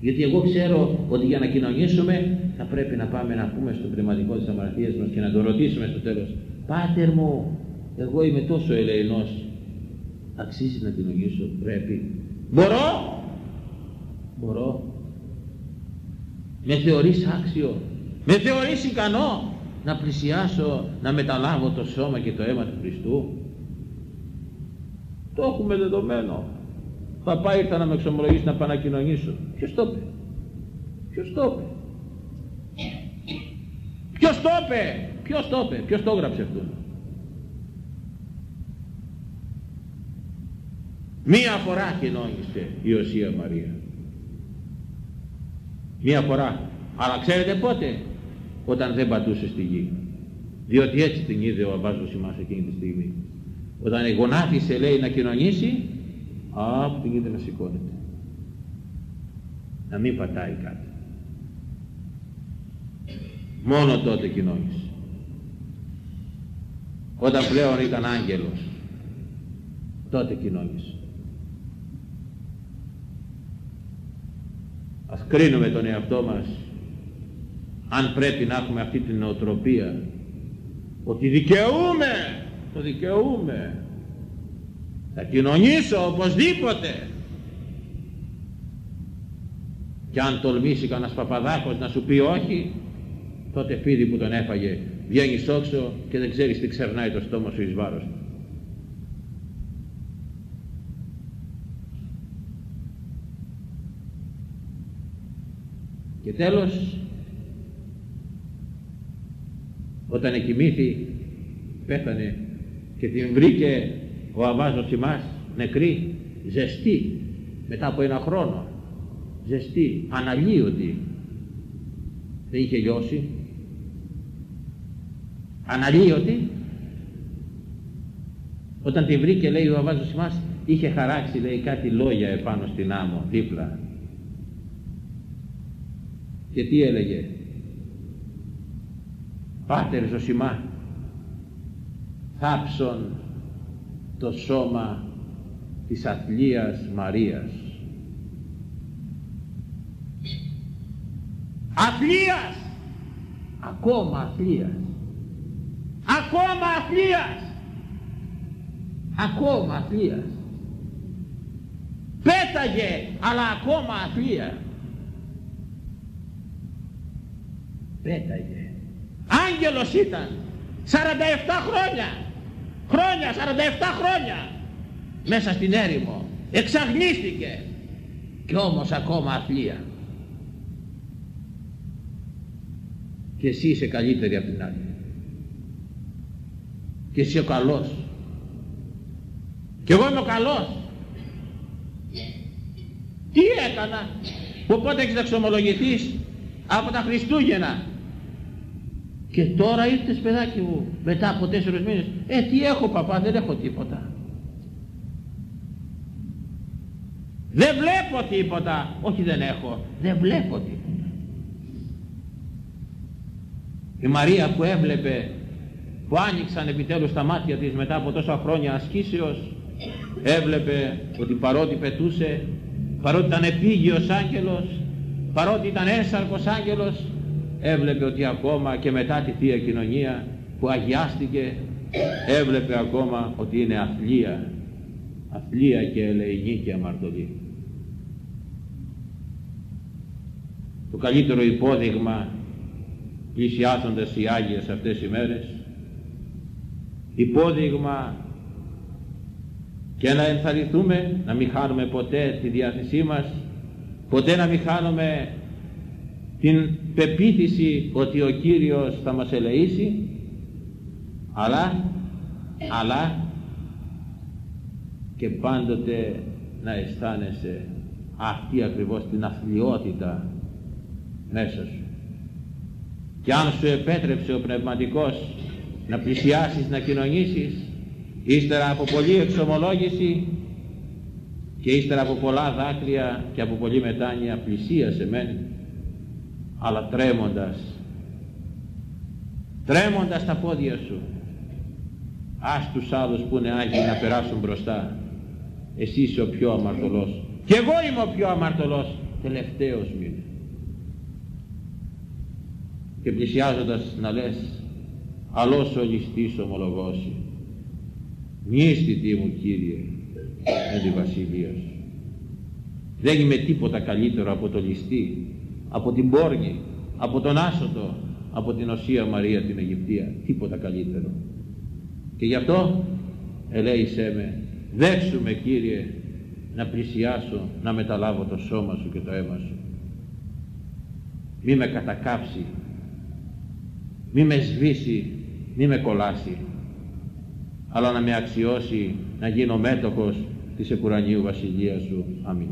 Γιατί εγώ ξέρω ότι για να κοινωνήσουμε θα πρέπει να πάμε να πούμε στο πνευματικό της αμαρτίας μας και να το ρωτήσουμε στο τέλος. Πάτερ μου, εγώ είμαι τόσο ελεηνός. Αξίζει να κοινωνήσω, πρέπει. Μπορώ. Μπορώ. Με θεωρείς άξιο. Με θεωρείς ικανό να πλησιάσω, να μεταλάβω το σώμα και το αίμα του Χριστού. Το έχουμε δεδομένο. Παπά ήρθα να με εξομολογήσεις να πάω να κοινωνήσω. Ποιος το είπε; Ποιος το είπε; Ποιος το είπε; Ποιος το είπε; Ποιος το έγραψε αυτό. Μία φορά κοινώνησε η Οσία Μαρία. Μία φορά. Αλλά ξέρετε πότε; Όταν δεν πατούσε στη γη. Διότι έτσι την είδε ο Αμπάς Ζωσιμάς εκείνη τη στιγμή. Όταν γονάτισε λέει να κοινωνήσει, α, την είδε να σηκώνεται. Να μην πατάει κάτι. Μόνο τότε κοινώνησε. Όταν πλέον ήταν άγγελος, τότε κοινώνησε. Ας κρίνουμε τον εαυτό μας αν πρέπει να έχουμε αυτή την νοοτροπία ότι δικαιούμε, το δικαιούμε. Θα κοινωνήσω οπωσδήποτε. Και αν τολμήσει κανένας παπαδάκος να σου πει όχι, τότε φίδι που τον έφαγε βγαίνει όξο και δεν ξέρεις τι ξερνάει το στόμα σου εις βάρος του. Και τέλος, όταν εκοιμήθη, πέθανε και την βρήκε ο Αβάζος Σιμάς νεκρή, ζεστή, μετά από ένα χρόνο, ζεστή, αναλύωτη, δεν είχε λιώσει, αναλύωτη, όταν την βρήκε λέει ο Αβάζος Σιμάς, είχε χαράξει λέει κάτι λόγια επάνω στην άμμο, δίπλα, και τι έλεγε; Πάτερ Ζωσιμά θάψον το σώμα της αθλίας Μαρίας αθλίας! Ακόμα αθλίας. Ακόμα αθλίας. Ακόμα αθλίας. Πέταγε αλλά ακόμα αθλία πέταγε. Άγγελος ήταν. 47 χρόνια. Χρόνια 47 χρόνια. Μέσα στην έρημο. Εξαγνίστηκε. Και όμως ακόμα αθλία. Και εσύ είσαι καλύτερη από την άλλη. Και εσύ ο καλός. Και εγώ είμαι ο καλός. Τι έκανα; Που πότε έχεις να ξομολογηθείς από τα Χριστούγεννα και τώρα ήρθες παιδάκι μου μετά από τέσσερις μήνες. Ε τι έχω παπά δεν έχω τίποτα. Δεν βλέπω τίποτα. Όχι δεν έχω. Δεν βλέπω τίποτα. Η Μαρία που έβλεπε που άνοιξαν επιτέλους τα μάτια της μετά από τόσα χρόνια ασκήσεως έβλεπε ότι παρότι πετούσε παρότι ήταν επίγειος άγγελος παρότι ήταν έσαρκος άγγελος έβλεπε ότι ακόμα και μετά τη Θεία Κοινωνία που αγιάστηκε έβλεπε ακόμα ότι είναι αθλία. Αθλία και ελεηνή και αμαρτωλή. Το καλύτερο υπόδειγμα πλησιάζοντας οι Άγιες αυτές οι μέρες υπόδειγμα και να ενθαρρυνθούμε να μην χάνουμε ποτέ τη διάθεσή μας ποτέ να μην χάνουμε την πεποίθηση ότι ο Κύριος θα μας ελεήσει αλλά αλλά και πάντοτε να αισθάνεσαι αυτή ακριβώς την αθλειότητα μέσα σου. Και αν σου επέτρεψε ο πνευματικός να πλησιάσεις, να κοινωνήσεις ύστερα από πολλή εξομολόγηση και ύστερα από πολλά δάκρυα και από πολλή μετάνοια πλησίασε μεν αλλά τρέμοντας. Τρέμοντας τα πόδια σου. Ας τους άλλους που είναι Άγιοι να περάσουν μπροστά. Εσύ είσαι ο πιο αμαρτωλός. Και εγώ είμαι ο πιο αμαρτωλός. Τελευταίος μου και πλησιάζοντας να λες αλός ο ληστής ομολογώσει μη μου Κύριε με τη βασιλεία σου. Δεν είμαι τίποτα καλύτερο από το ληστή από την πόρνη από τον άσωτο από την Οσία Μαρία την Αιγυπτία. Τίποτα καλύτερο. Και γι' αυτό ελέησέ με δέξου με Κύριε να πλησιάσω να μεταλάβω το σώμα σου και το αίμα σου. Μη με κατακάψει. Μη με σβήσει μη με κολλάσει αλλά να με αξιώσει να γίνω μέτοχος της Εκουρανίου Βασιλείας Σου. Αμήν.